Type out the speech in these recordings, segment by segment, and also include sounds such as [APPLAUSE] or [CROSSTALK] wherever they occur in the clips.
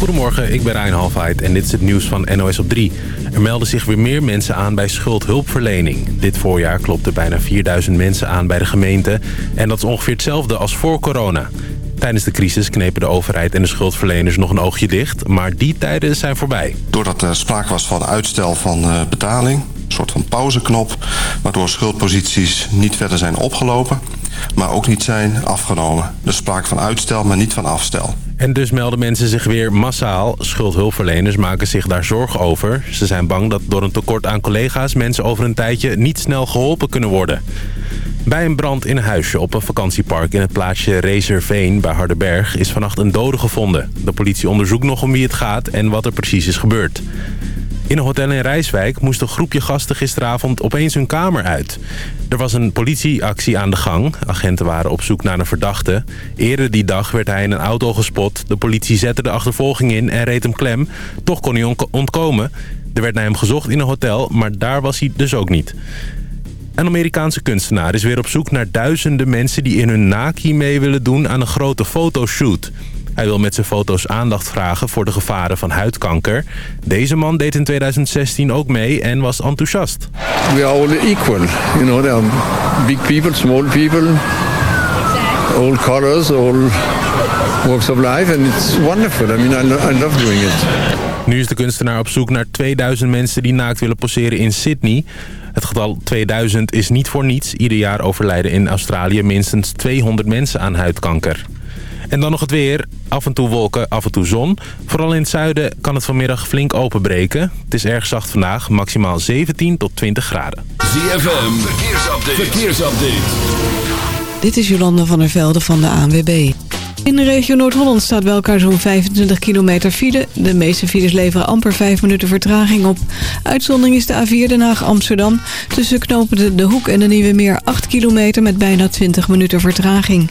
Goedemorgen, ik ben Rijn Halfheid en dit is het nieuws van NOS op 3. Er melden zich weer meer mensen aan bij schuldhulpverlening. Dit voorjaar klopten bijna 4000 mensen aan bij de gemeente... en dat is ongeveer hetzelfde als voor corona. Tijdens de crisis knepen de overheid en de schuldverleners nog een oogje dicht... maar die tijden zijn voorbij. Doordat er sprake was van uitstel van eh, betaling, een soort van pauzeknop... waardoor schuldposities niet verder zijn opgelopen maar ook niet zijn afgenomen. Dus sprake van uitstel, maar niet van afstel. En dus melden mensen zich weer massaal. Schuldhulpverleners maken zich daar zorgen over. Ze zijn bang dat door een tekort aan collega's... mensen over een tijdje niet snel geholpen kunnen worden. Bij een brand in een huisje op een vakantiepark in het plaatsje Razerveen bij Hardenberg is vannacht een dode gevonden. De politie onderzoekt nog om wie het gaat en wat er precies is gebeurd. In een hotel in Rijswijk moest een groepje gasten gisteravond opeens hun kamer uit. Er was een politieactie aan de gang. Agenten waren op zoek naar een verdachte. Eerder die dag werd hij in een auto gespot. De politie zette de achtervolging in en reed hem klem. Toch kon hij ontkomen. Er werd naar hem gezocht in een hotel, maar daar was hij dus ook niet. Een Amerikaanse kunstenaar is weer op zoek naar duizenden mensen... die in hun naki mee willen doen aan een grote fotoshoot. Hij wil met zijn foto's aandacht vragen voor de gevaren van huidkanker. Deze man deed in 2016 ook mee en was enthousiast. We are all equal. You know, there are big people, small people, all colors, all walks of life. And it's wonderful. I mean, I, I love doing it. Nu is de kunstenaar op zoek naar 2000 mensen die naakt willen poseren in Sydney. Het getal 2000 is niet voor niets. Ieder jaar overlijden in Australië minstens 200 mensen aan huidkanker. En dan nog het weer. Af en toe wolken, af en toe zon. Vooral in het zuiden kan het vanmiddag flink openbreken. Het is erg zacht vandaag, maximaal 17 tot 20 graden. ZFM, verkeersupdate. verkeersupdate. Dit is Jolanda van der Velde van de ANWB. In de regio Noord-Holland staat bij elkaar zo'n 25 kilometer file. De meeste files leveren amper 5 minuten vertraging op. Uitzondering is de A4 Den Haag-Amsterdam. Tussen knopen de Hoek en de Nieuwe Meer 8 kilometer met bijna 20 minuten vertraging.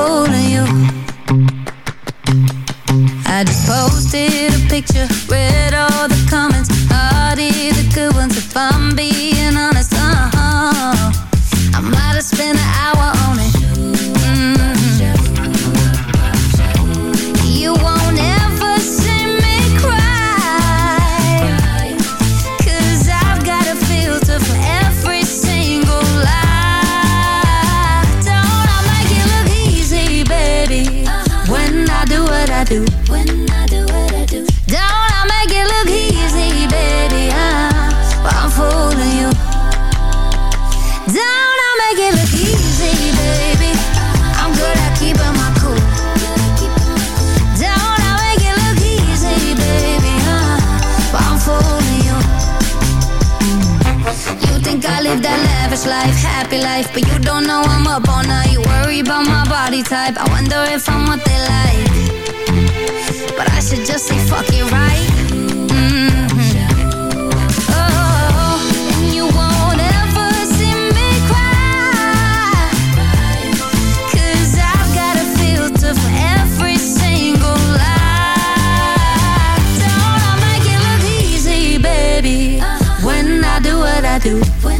of you. I just posted a picture, read all the happy life But you don't know I'm up all night. Worry about my body type. I wonder if I'm what they like. But I should just say fuck it right? Mm-hmm. Oh, and you won't ever see me I've got a filter for every single lie. Don't make it look easy, baby? Uh-huh. When I do what I do.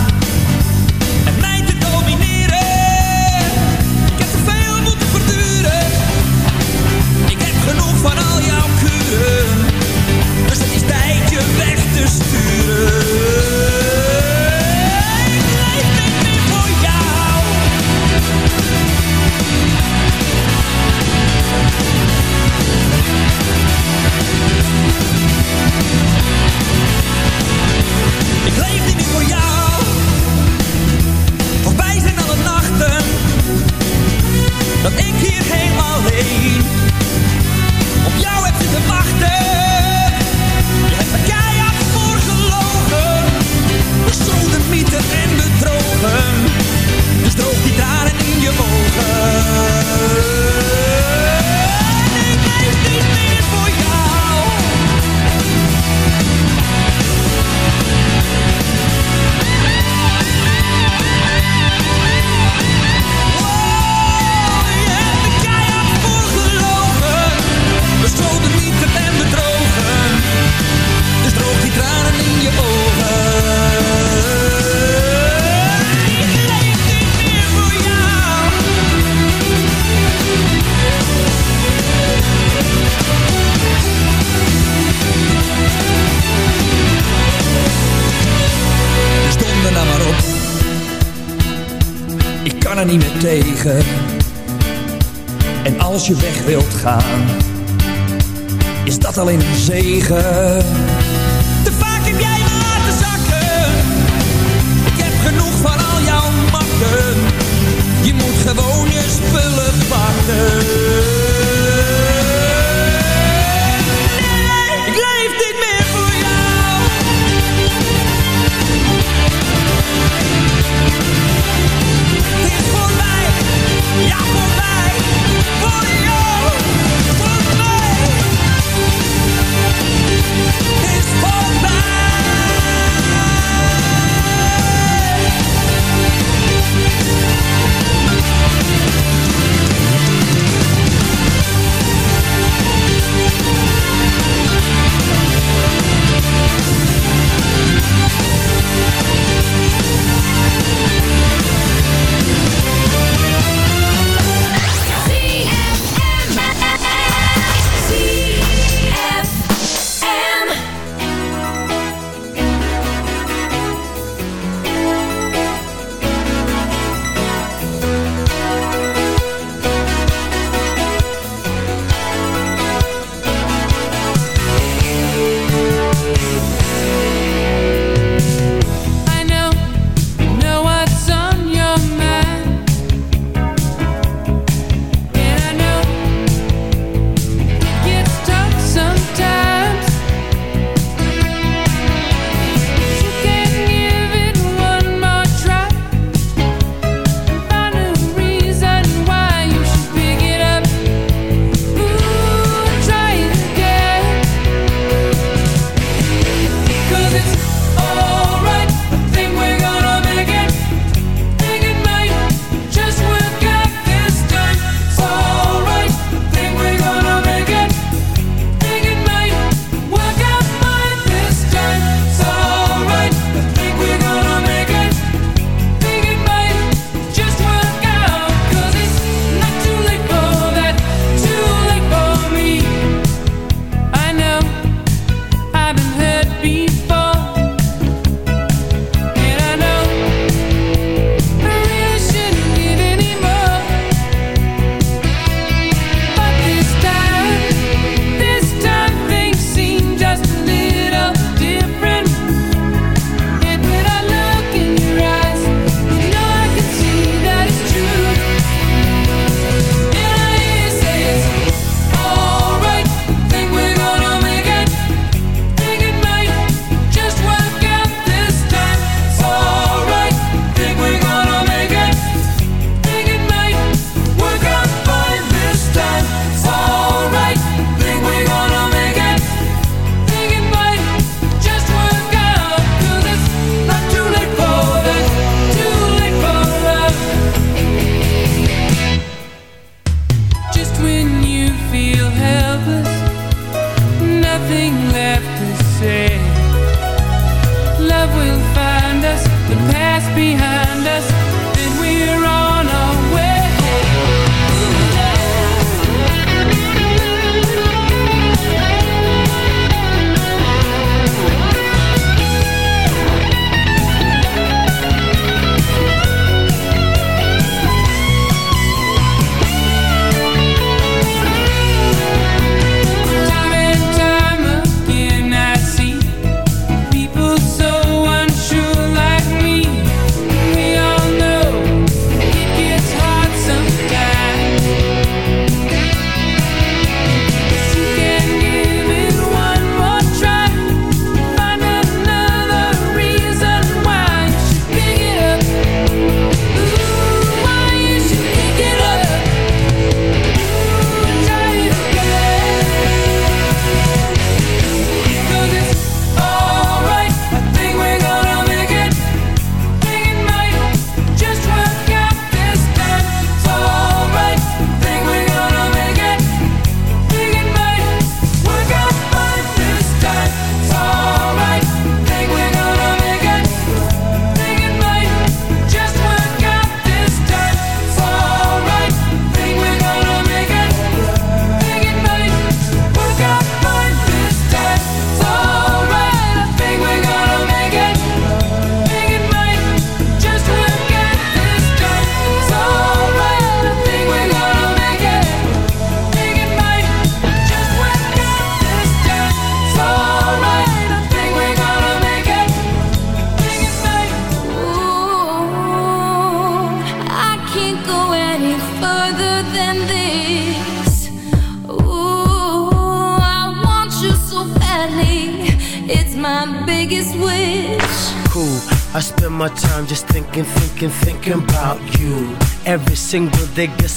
sturen.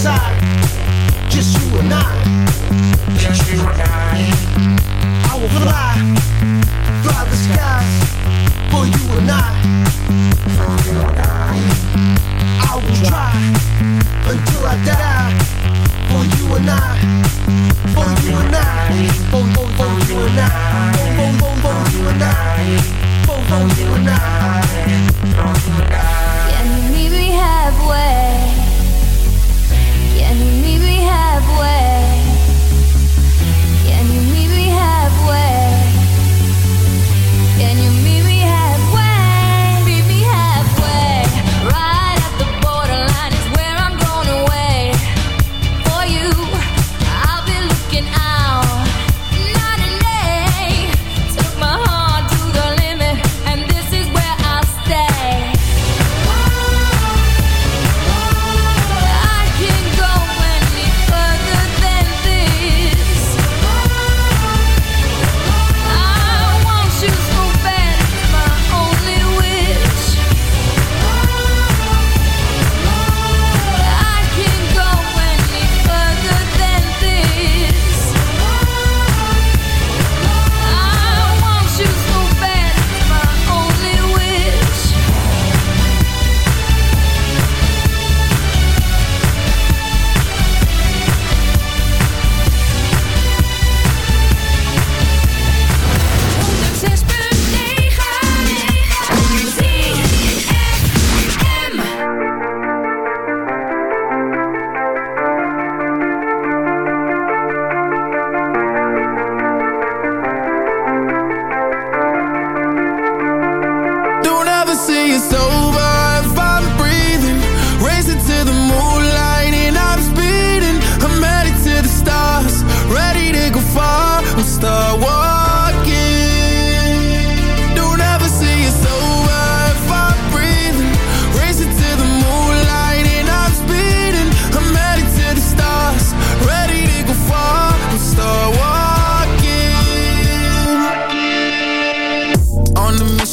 side.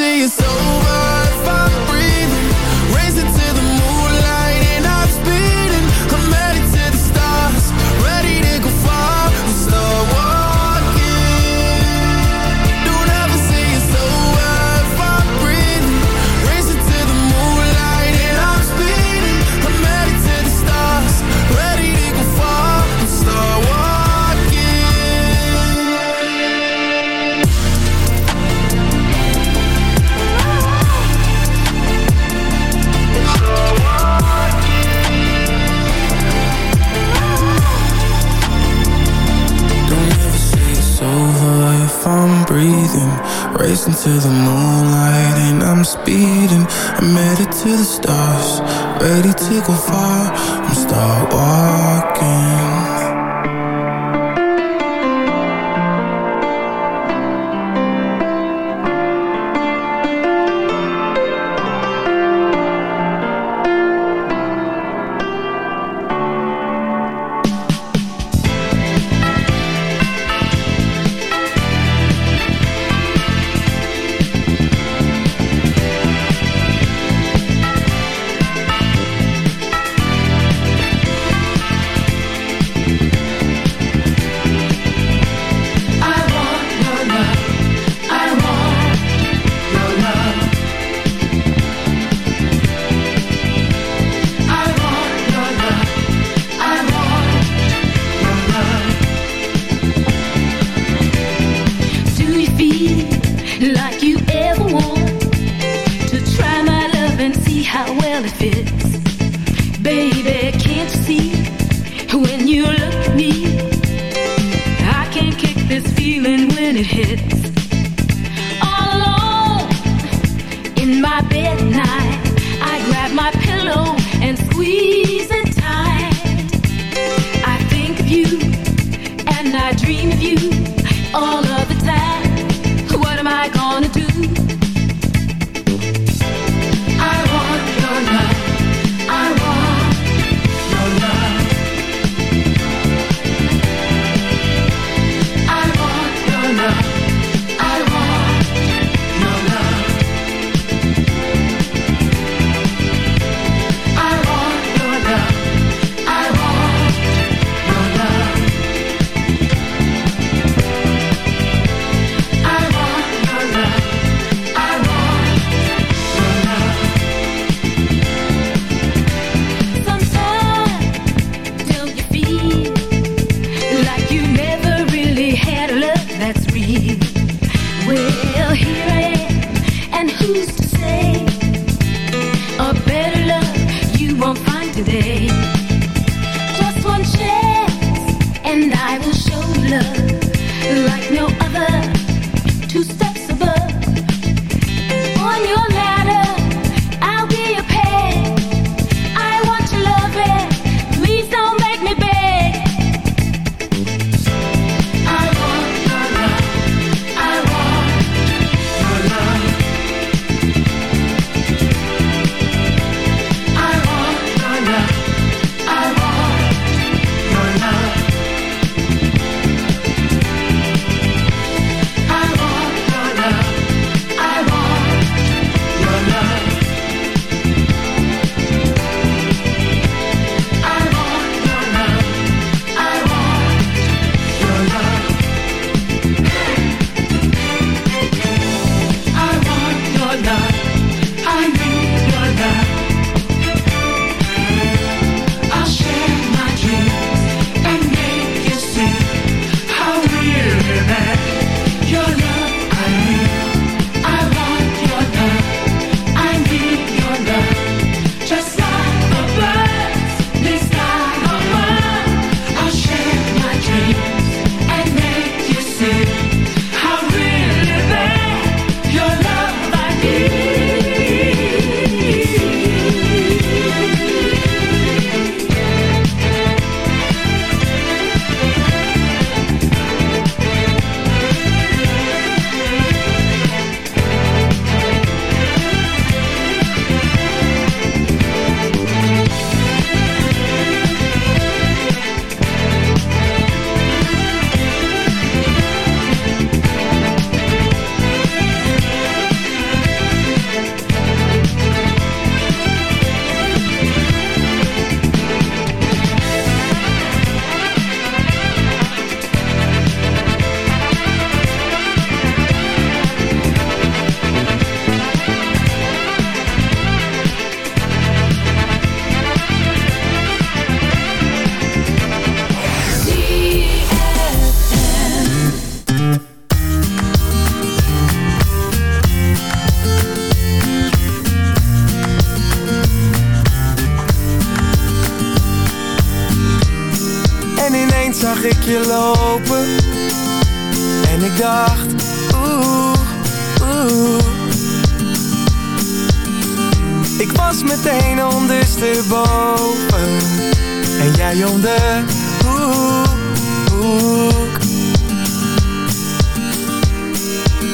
say it's over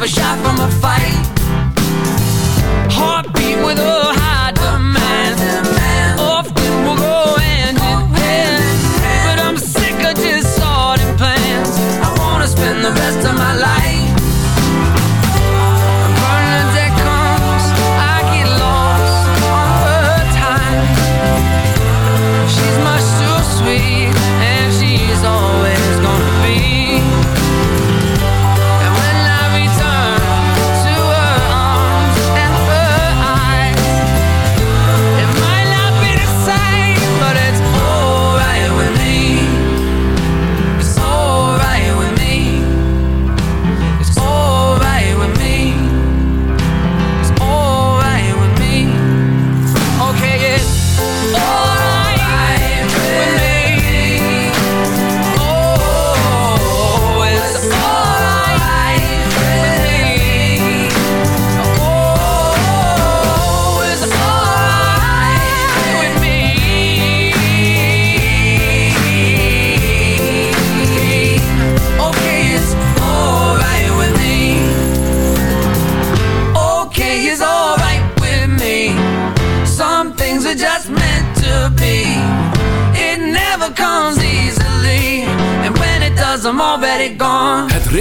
never shy from a fight.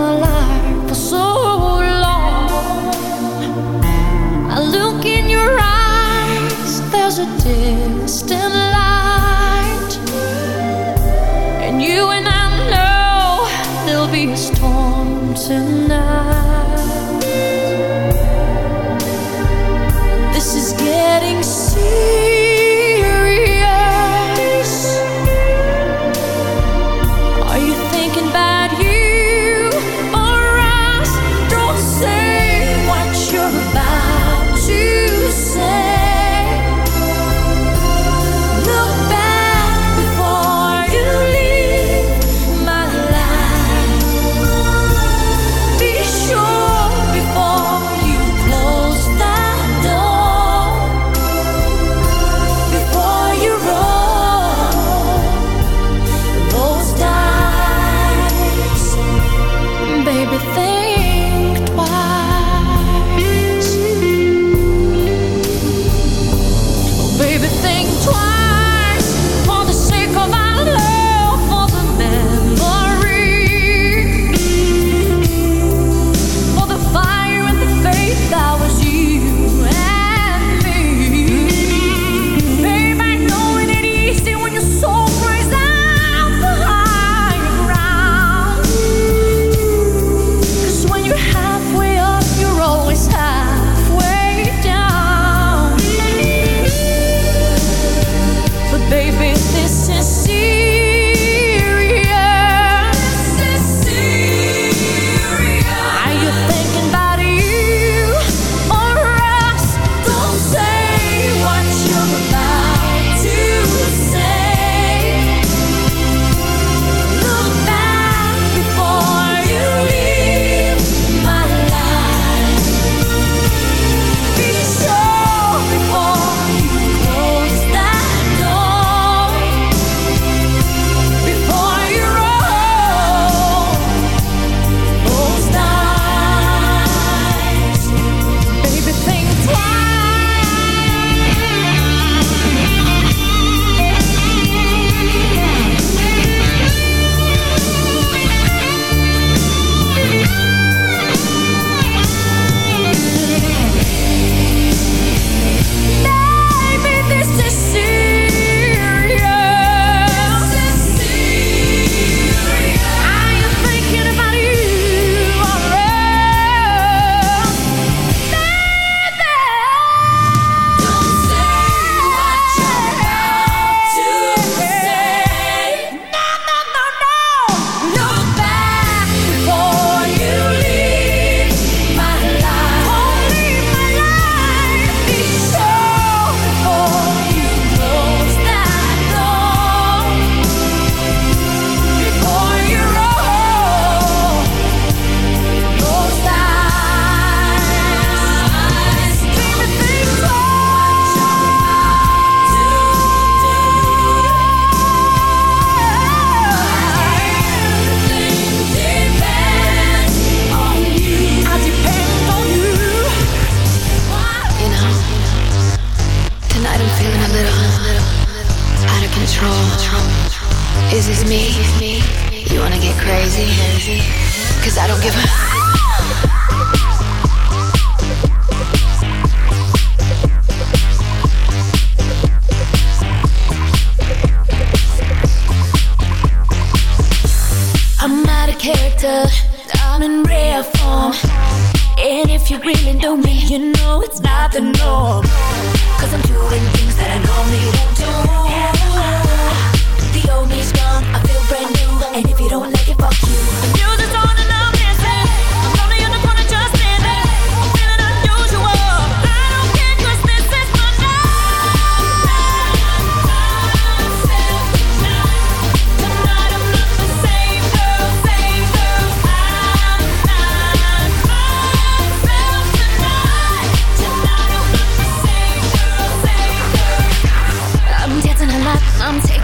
my life.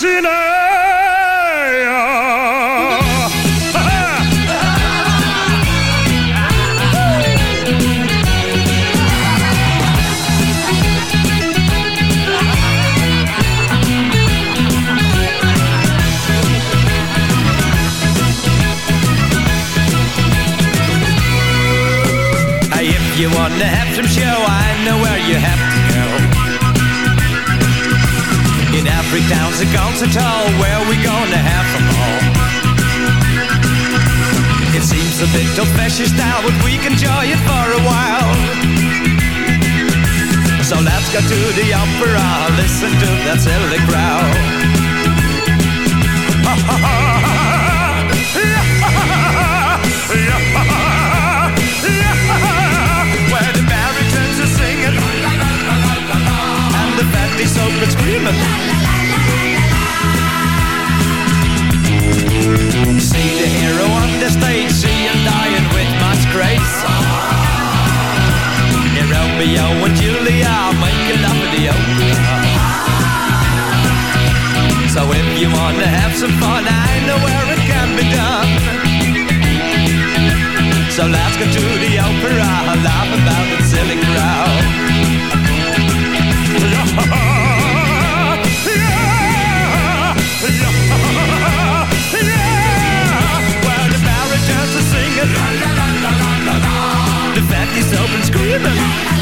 Ty da every town's a concert hall where we gonna have them all. It seems a bit old-fashioned style, but we can enjoy it for a while. So let's go to the opera, listen to that silly crowd. Where the baritons are singing And the fatties open screaming See the hero on the stage See him dying with much grace. Yeah, Romeo and Julia Making love in opera So if you wanna have some fun I know where it can be done. So let's go to the opera, laugh about the silly crowd. [LAUGHS] open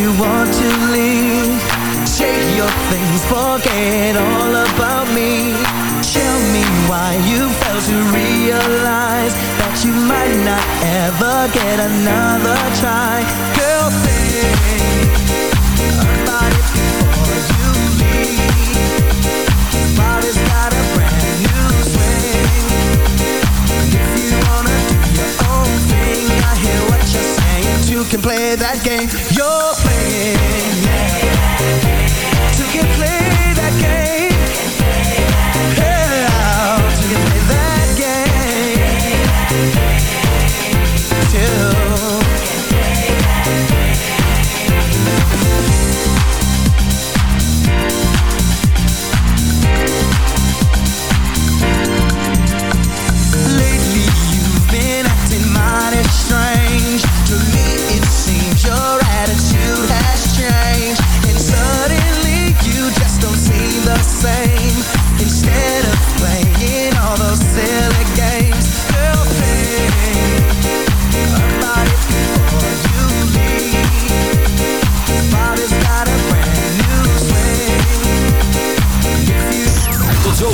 you want to leave, take your things, forget all about me. Tell me why you failed to realize that you might not ever get another try. Girl, think Two can play that game you're playing. Two can play that game.